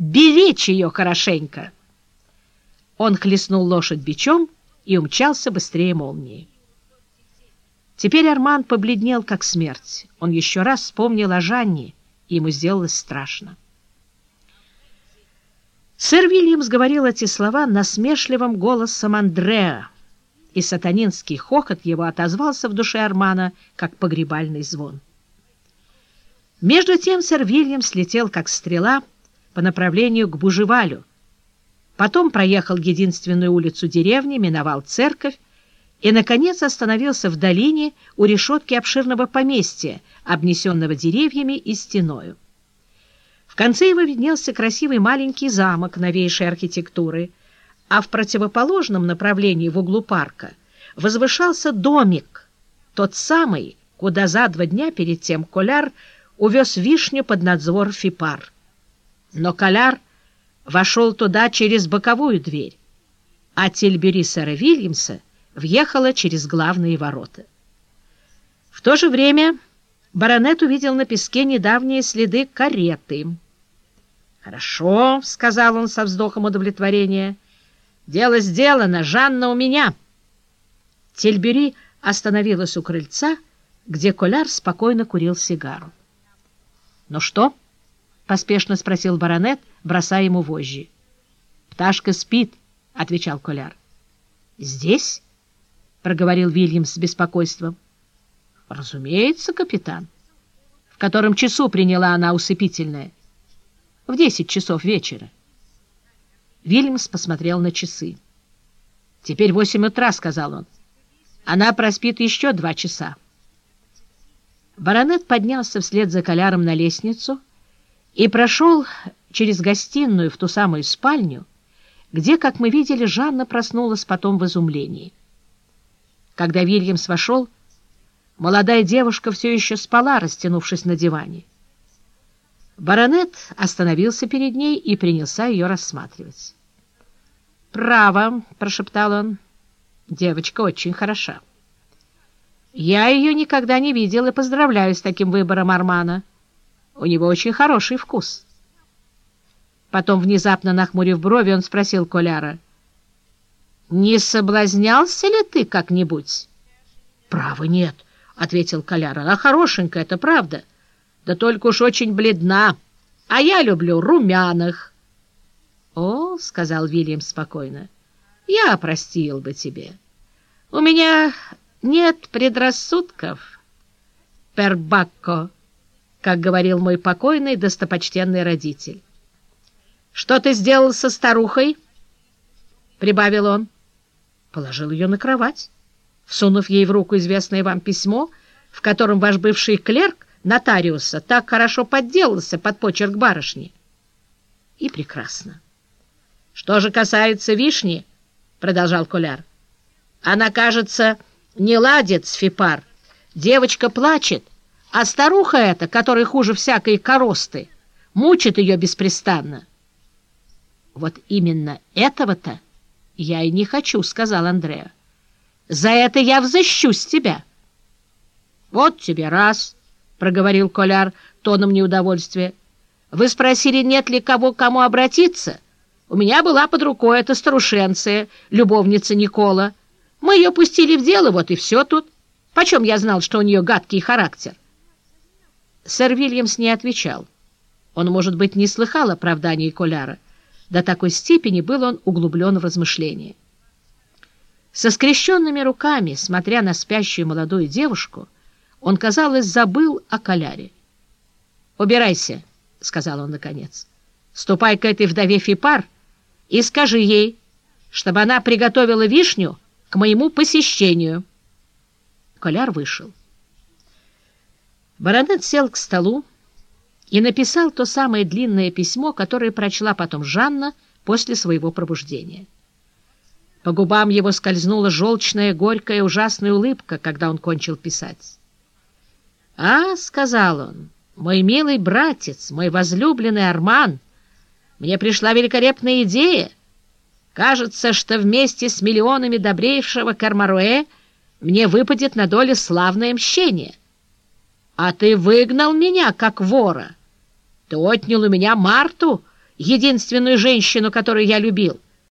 беречь ее хорошенько. Он хлестнул лошадь бичом и умчался быстрее молнии. Теперь Арман побледнел, как смерть. Он еще раз вспомнил о Жанне, и ему сделалось страшно. Сэр Вильямс говорил эти слова насмешливым голосом Андреа, и сатанинский хохот его отозвался в душе Армана, как погребальный звон. Между тем сэр Вильям слетел, как стрела, по направлению к Бужевалю. Потом проехал единственную улицу деревни, миновал церковь и, наконец, остановился в долине у решетки обширного поместья, обнесенного деревьями и стеною. В конце его виднелся красивый маленький замок новейшей архитектуры, а в противоположном направлении в углу парка возвышался домик, тот самый, куда за два дня перед тем Коляр увез вишню под надзор Фипар. Но Коляр вошел туда через боковую дверь, а Тильбери сэра Вильямса въехала через главные ворота. В то же время баронет увидел на песке недавние следы кареты. «Хорошо», — сказал он со вздохом удовлетворения, — «дело сделано, Жанна у меня». Тильбери остановилась у крыльца, где Коляр спокойно курил сигару. «Ну что?» — поспешно спросил баронет, бросая ему вожжи. «Пташка спит», — отвечал Коляр. «Здесь?» — проговорил Вильям с беспокойством. «Разумеется, капитан. В котором часу приняла она усыпительное?» «В десять часов вечера». Вильямс посмотрел на часы. «Теперь восемь утра», — сказал он. «Она проспит еще два часа». Баронет поднялся вслед за Коляром на лестницу и прошел через гостиную в ту самую спальню, где, как мы видели, Жанна проснулась потом в изумлении. Когда Вильямс вошел, молодая девушка все еще спала, растянувшись на диване. Баронет остановился перед ней и принялся ее рассматривать. «Право», — прошептал он, — «девочка очень хороша». Я ее никогда не видел и поздравляю с таким выбором Армана. У него очень хороший вкус. Потом, внезапно нахмурив брови, он спросил Коляра, «Не соблазнялся ли ты как-нибудь?» «Право нет», — ответил Коляр. «Она хорошенькая, это правда. Да только уж очень бледна, а я люблю румяных». «О», — сказал Вильям спокойно, — «я простил бы тебе. У меня нет предрассудков, пербакко, как говорил мой покойный достопочтенный родитель. «Что ты сделал со старухой?» — прибавил он. Положил ее на кровать, всунув ей в руку известное вам письмо, в котором ваш бывший клерк нотариуса так хорошо подделался под почерк барышни. И прекрасно. «Что же касается вишни, — продолжал Коляр, — она, кажется, — не ладит с Фипар. Девочка плачет, а старуха эта, которая хуже всякой коросты, мучит ее беспрестанно. Вот именно этого-то я и не хочу, — сказал Андреа. За это я взыщусь тебя. Вот тебе раз, — проговорил Коляр тоном неудовольствия. Вы спросили, нет ли кого, кому обратиться? У меня была под рукой эта старушенция, любовница Никола. Мы ее пустили в дело, вот и все тут. Почем я знал, что у нее гадкий характер? Сэр Вильямс не отвечал. Он, может быть, не слыхал оправданий Коляра. До такой степени был он углублен в размышления. Со скрещенными руками, смотря на спящую молодую девушку, он, казалось, забыл о Коляре. «Убирайся», — сказал он наконец. «Ступай к этой вдове Фипар и скажи ей, чтобы она приготовила вишню, к моему посещению. Коляр вышел. Баронет сел к столу и написал то самое длинное письмо, которое прочла потом Жанна после своего пробуждения. По губам его скользнула желчная, горькая, ужасная улыбка, когда он кончил писать. «А, — сказал он, — мой милый братец, мой возлюбленный Арман, мне пришла великолепная идея — Кажется, что вместе с миллионами добрейшего Кармаруэ мне выпадет на долю славное мщение. А ты выгнал меня, как вора. Ты отнял у меня Марту единственную женщину, которую я любил.